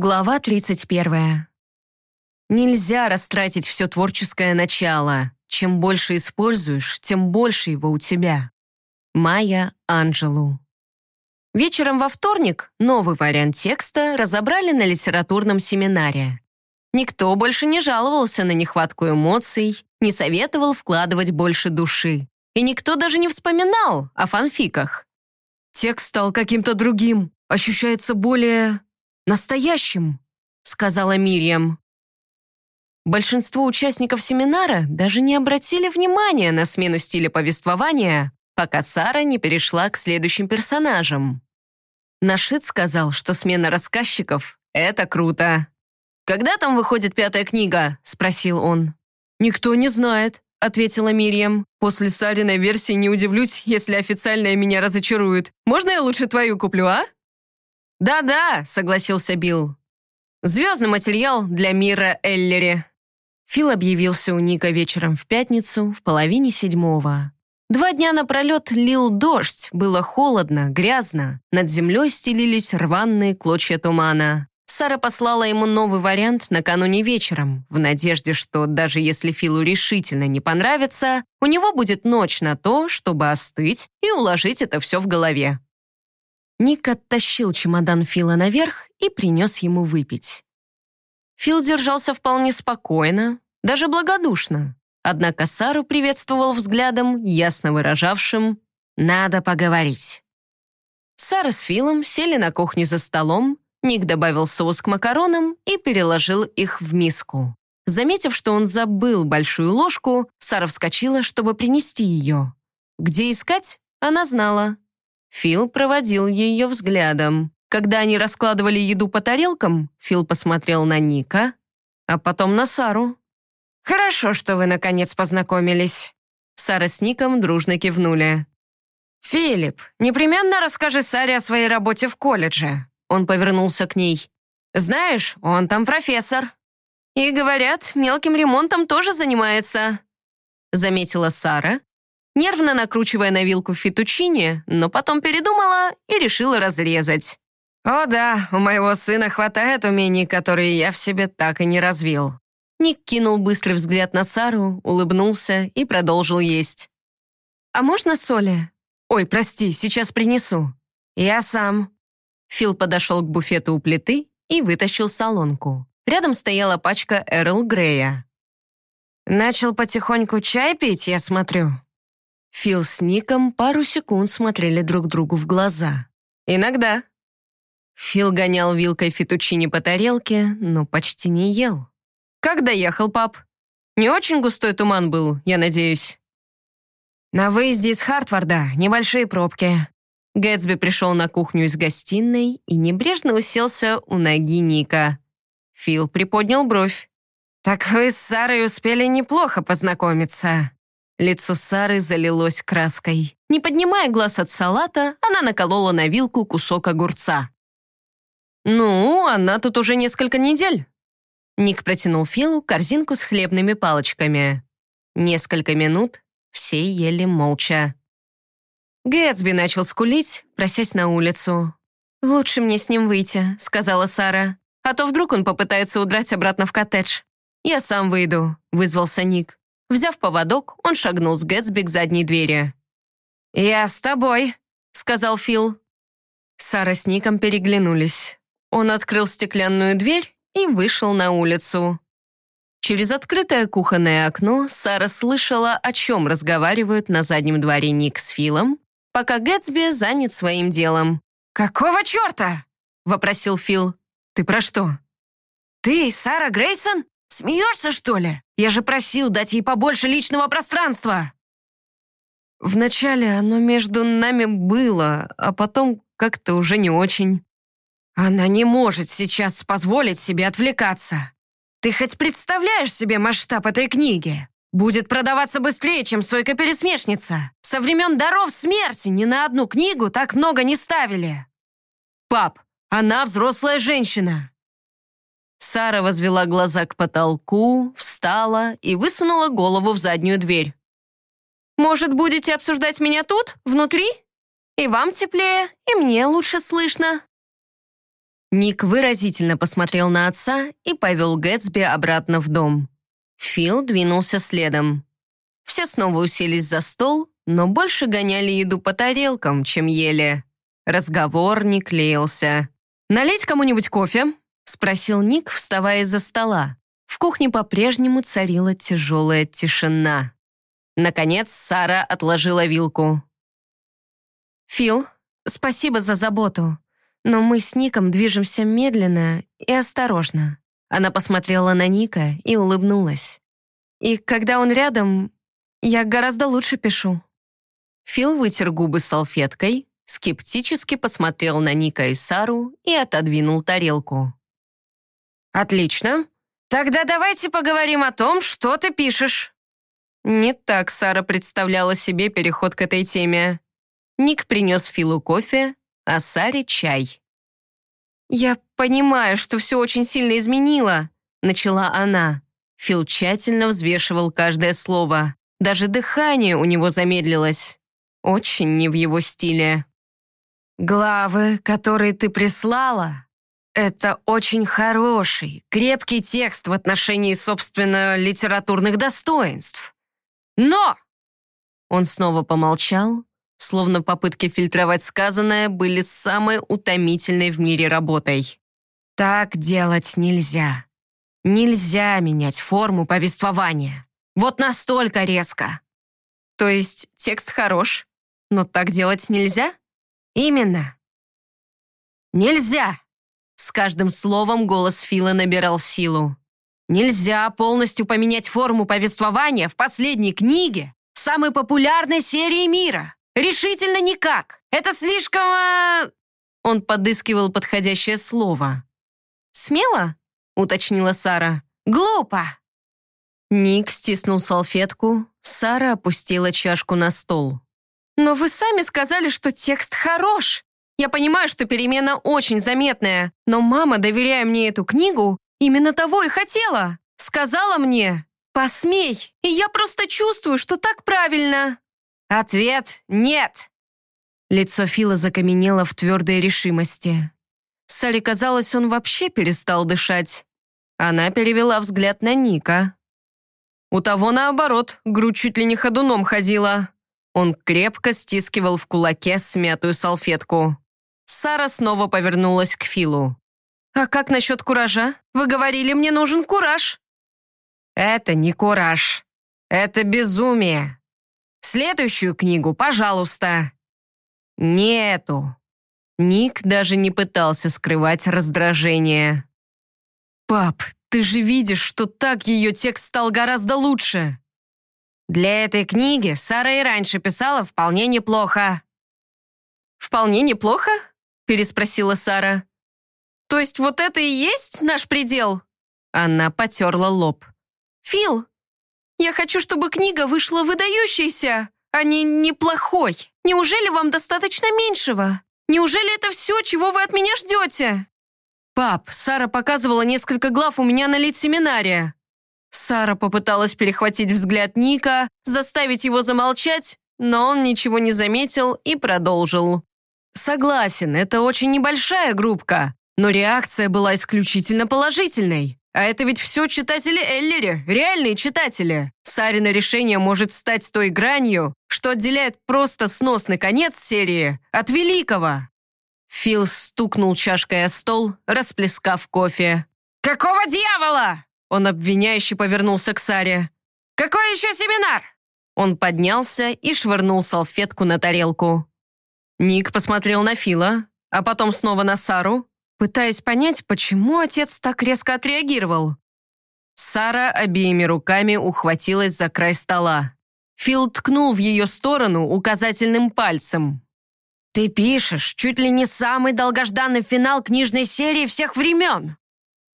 Глава 31. Нельзя растратить все творческое начало. Чем больше используешь, тем больше его у тебя. Майя Анджелу. Вечером во вторник новый вариант текста разобрали на литературном семинаре. Никто больше не жаловался на нехватку эмоций, не советовал вкладывать больше души. И никто даже не вспоминал о фанфиках. Текст стал каким-то другим, ощущается более настоящим», — сказала Мирьям. Большинство участников семинара даже не обратили внимания на смену стиля повествования, пока Сара не перешла к следующим персонажам. Нашит сказал, что смена рассказчиков — это круто. «Когда там выходит пятая книга?» — спросил он. «Никто не знает», — ответила Мирьям. «После Сариной версии не удивлюсь, если официальная меня разочарует. Можно я лучше твою куплю, а?» «Да-да», — согласился Билл. «Звездный материал для мира Эллери». Фил объявился у Ника вечером в пятницу в половине седьмого. Два дня напролет лил дождь, было холодно, грязно. Над землей стелились рваные клочья тумана. Сара послала ему новый вариант накануне вечером, в надежде, что даже если Филу решительно не понравится, у него будет ночь на то, чтобы остыть и уложить это все в голове. Ник оттащил чемодан Фила наверх и принес ему выпить. Фил держался вполне спокойно, даже благодушно. Однако Сару приветствовал взглядом, ясно выражавшим «надо поговорить». Сара с Филом сели на кухне за столом, Ник добавил соус к макаронам и переложил их в миску. Заметив, что он забыл большую ложку, Сара вскочила, чтобы принести ее. Где искать, она знала. Фил проводил ее взглядом. Когда они раскладывали еду по тарелкам, Фил посмотрел на Ника, а потом на Сару. «Хорошо, что вы наконец познакомились». Сара с Ником дружно кивнули. «Филипп, непременно расскажи Саре о своей работе в колледже». Он повернулся к ней. «Знаешь, он там профессор». «И, говорят, мелким ремонтом тоже занимается», заметила Сара нервно накручивая на вилку фетучини, но потом передумала и решила разрезать. «О да, у моего сына хватает умений, которые я в себе так и не развил». Ник кинул быстрый взгляд на Сару, улыбнулся и продолжил есть. «А можно соли?» «Ой, прости, сейчас принесу». «Я сам». Фил подошел к буфету у плиты и вытащил солонку. Рядом стояла пачка Эрл Грея. «Начал потихоньку чай пить, я смотрю». Фил с Ником пару секунд смотрели друг другу в глаза. «Иногда». Фил гонял вилкой фетучини по тарелке, но почти не ел. «Как доехал, пап? Не очень густой туман был, я надеюсь?» «На выезде из Хартфорда небольшие пробки». Гэтсби пришел на кухню из гостиной и небрежно уселся у ноги Ника. Фил приподнял бровь. «Так вы с Сарой успели неплохо познакомиться». Лицо Сары залилось краской. Не поднимая глаз от салата, она наколола на вилку кусок огурца. «Ну, она тут уже несколько недель». Ник протянул Филу корзинку с хлебными палочками. Несколько минут все ели молча. Гэтсби начал скулить, просясь на улицу. «Лучше мне с ним выйти», — сказала Сара. «А то вдруг он попытается удрать обратно в коттедж». «Я сам выйду», — вызвался Ник. Взяв поводок, он шагнул с Гэтсби к задней двери. «Я с тобой», — сказал Фил. Сара с Ником переглянулись. Он открыл стеклянную дверь и вышел на улицу. Через открытое кухонное окно Сара слышала, о чем разговаривают на заднем дворе Ник с Филом, пока Гэтсби занят своим делом. «Какого черта?» — вопросил Фил. «Ты про что?» «Ты Сара Грейсон? Смеешься, что ли? Я же просил дать ей побольше личного пространства!» Вначале оно между нами было, а потом как-то уже не очень. Она не может сейчас позволить себе отвлекаться. Ты хоть представляешь себе масштаб этой книги? Будет продаваться быстрее, чем «Сойка-пересмешница». Со времен «Даров смерти» ни на одну книгу так много не ставили. Пап, она взрослая женщина. Сара возвела глаза к потолку, встала и высунула голову в заднюю дверь. «Может, будете обсуждать меня тут, внутри? И вам теплее, и мне лучше слышно». Ник выразительно посмотрел на отца и повел Гэтсби обратно в дом. Фил двинулся следом. Все снова уселись за стол, но больше гоняли еду по тарелкам, чем ели. Разговор не клеился. «Налить кому-нибудь кофе?» — спросил Ник, вставая из-за стола. В кухне по-прежнему царила тяжелая тишина. Наконец Сара отложила вилку. «Фил, спасибо за заботу, но мы с Ником движемся медленно и осторожно». Она посмотрела на Ника и улыбнулась. «И когда он рядом, я гораздо лучше пишу». Фил вытер губы салфеткой, скептически посмотрел на Ника и Сару и отодвинул тарелку. «Отлично. Тогда давайте поговорим о том, что ты пишешь». Не так Сара представляла себе переход к этой теме. Ник принес Филу кофе, а Саре чай. «Я понимаю, что все очень сильно изменило», — начала она. Фил тщательно взвешивал каждое слово. Даже дыхание у него замедлилось. Очень не в его стиле. «Главы, которые ты прислала, это очень хороший, крепкий текст в отношении, собственно, литературных достоинств. Но...» Он снова помолчал, словно попытки фильтровать сказанное были самой утомительной в мире работой. «Так делать нельзя. Нельзя менять форму повествования. Вот настолько резко». «То есть текст хорош, но так делать нельзя?» «Именно». «Нельзя!» С каждым словом голос Фила набирал силу. «Нельзя полностью поменять форму повествования в последней книге самой популярной серии мира. Решительно никак. Это слишком...» а...» Он подыскивал подходящее слово. «Смело?» — уточнила Сара. «Глупо!» Ник стиснул салфетку, Сара опустила чашку на стол. «Но вы сами сказали, что текст хорош. Я понимаю, что перемена очень заметная, но мама, доверяя мне эту книгу, именно того и хотела. Сказала мне, посмей, и я просто чувствую, что так правильно». Ответ «нет». Лицо Фила закаменело в твердой решимости. Салли казалось, он вообще перестал дышать. Она перевела взгляд на Ника. У того, наоборот, грудь чуть ли не ходуном ходила. Он крепко стискивал в кулаке смятую салфетку. Сара снова повернулась к Филу. «А как насчет куража? Вы говорили, мне нужен кураж». «Это не кураж. Это безумие. Следующую книгу, пожалуйста». «Нету». Ник даже не пытался скрывать раздражение. «Пап, ты же видишь, что так ее текст стал гораздо лучше». Для этой книги Сара и раньше писала вполне неплохо. «Вполне неплохо?» — переспросила Сара. «То есть вот это и есть наш предел?» Она потерла лоб. «Фил, я хочу, чтобы книга вышла выдающейся, а не неплохой. Неужели вам достаточно меньшего? Неужели это все, чего вы от меня ждете?» «Пап, Сара показывала несколько глав у меня на лид-семинаре», Сара попыталась перехватить взгляд Ника, заставить его замолчать, но он ничего не заметил и продолжил. «Согласен, это очень небольшая группка, но реакция была исключительно положительной. А это ведь все читатели Эллери, реальные читатели. Сарина решение может стать той гранью, что отделяет просто сносный конец серии от великого». Фил стукнул чашкой о стол, расплескав кофе. «Какого дьявола?» Он обвиняюще повернулся к Саре. «Какой еще семинар?» Он поднялся и швырнул салфетку на тарелку. Ник посмотрел на Фила, а потом снова на Сару, пытаясь понять, почему отец так резко отреагировал. Сара обеими руками ухватилась за край стола. Фил ткнул в ее сторону указательным пальцем. «Ты пишешь чуть ли не самый долгожданный финал книжной серии всех времен.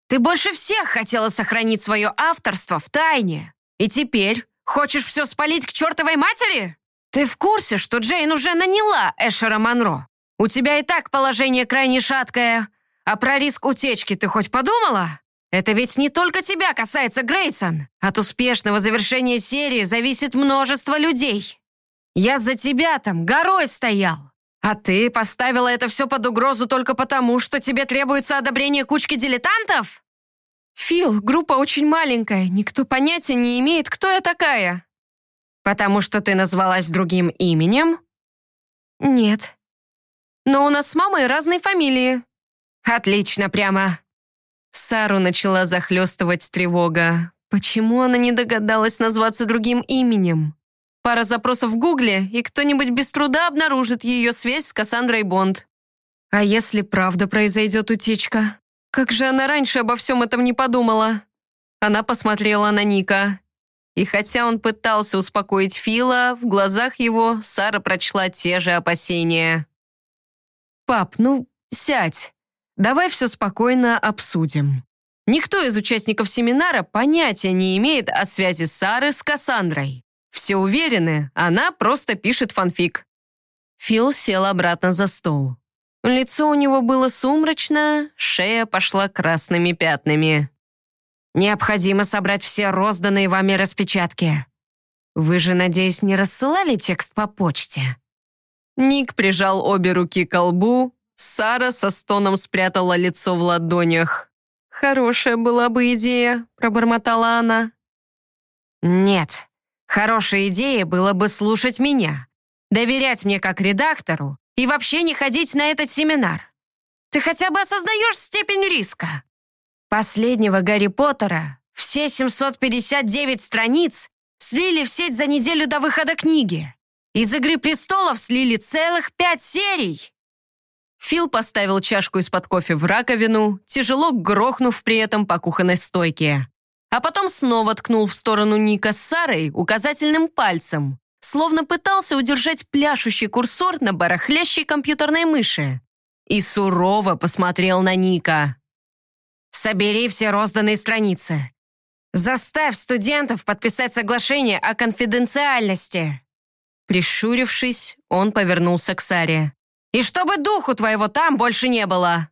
Ты больше всех хотела сохранить свое авторство в тайне. И теперь хочешь все спалить к чертовой матери? Ты в курсе, что Джейн уже наняла Эшера Монро? У тебя и так положение крайне шаткое. А про риск утечки ты хоть подумала? Это ведь не только тебя касается, Грейсон. От успешного завершения серии зависит множество людей. Я за тебя там горой стоял. «А ты поставила это все под угрозу только потому, что тебе требуется одобрение кучки дилетантов?» «Фил, группа очень маленькая, никто понятия не имеет, кто я такая». «Потому что ты назвалась другим именем?» «Нет. Но у нас с мамой разные фамилии». «Отлично прямо». Сару начала захлестывать тревога. Почему она не догадалась назваться другим именем? Пара запросов в Гугле, и кто-нибудь без труда обнаружит ее связь с Кассандрой Бонд. А если правда произойдет утечка? Как же она раньше обо всем этом не подумала? Она посмотрела на Ника. И хотя он пытался успокоить Фила, в глазах его Сара прочла те же опасения. «Пап, ну, сядь. Давай все спокойно обсудим. Никто из участников семинара понятия не имеет о связи Сары с Кассандрой. Все уверены, она просто пишет фанфик». Фил сел обратно за стол. Лицо у него было сумрачно, шея пошла красными пятнами. Необходимо собрать все розданные вами распечатки. Вы же, надеюсь, не рассылали текст по почте?» Ник прижал обе руки к колбу, Сара со стоном спрятала лицо в ладонях. «Хорошая была бы идея», — пробормотала она. «Нет, хорошей идеей было бы слушать меня, доверять мне как редактору и вообще не ходить на этот семинар. Ты хотя бы осознаешь степень риска?» Последнего Гарри Поттера все 759 страниц слили в сеть за неделю до выхода книги. Из «Игры престолов» слили целых пять серий. Фил поставил чашку из-под кофе в раковину, тяжело грохнув при этом по кухонной стойке. А потом снова ткнул в сторону Ника с Сарой указательным пальцем, словно пытался удержать пляшущий курсор на барахлящей компьютерной мыши. И сурово посмотрел на Ника. Собери все розданные страницы. Заставь студентов подписать соглашение о конфиденциальности». Прищурившись, он повернулся к Саре. «И чтобы духу твоего там больше не было!»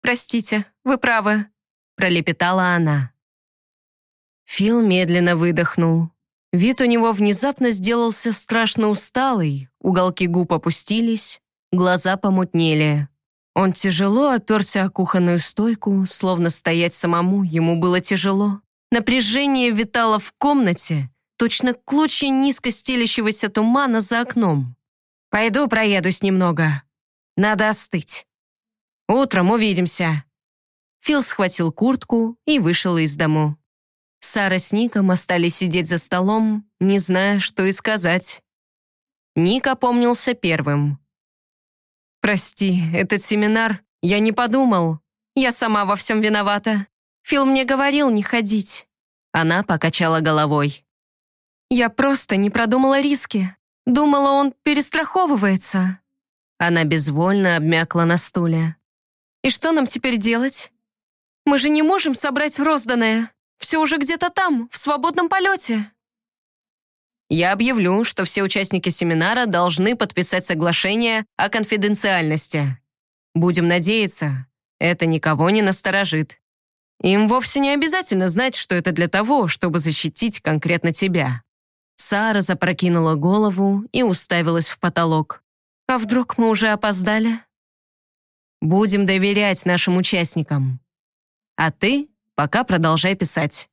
«Простите, вы правы», — пролепетала она. Фил медленно выдохнул. Вид у него внезапно сделался страшно усталый, уголки губ опустились, глаза помутнели. Он тяжело оперся о кухонную стойку, словно стоять самому ему было тяжело. Напряжение витало в комнате, точно клочья низко стелящегося тумана за окном. «Пойду проедусь немного. Надо остыть. Утром увидимся». Фил схватил куртку и вышел из дому. Сара с Ником остались сидеть за столом, не зная, что и сказать. Ник опомнился первым. «Прости, этот семинар, я не подумал. Я сама во всем виновата. Фил мне говорил не ходить». Она покачала головой. «Я просто не продумала риски. Думала, он перестраховывается». Она безвольно обмякла на стуле. «И что нам теперь делать? Мы же не можем собрать розданное. Все уже где-то там, в свободном полете». Я объявлю, что все участники семинара должны подписать соглашение о конфиденциальности. Будем надеяться, это никого не насторожит. Им вовсе не обязательно знать, что это для того, чтобы защитить конкретно тебя». Сара запрокинула голову и уставилась в потолок. «А вдруг мы уже опоздали?» «Будем доверять нашим участникам. А ты пока продолжай писать».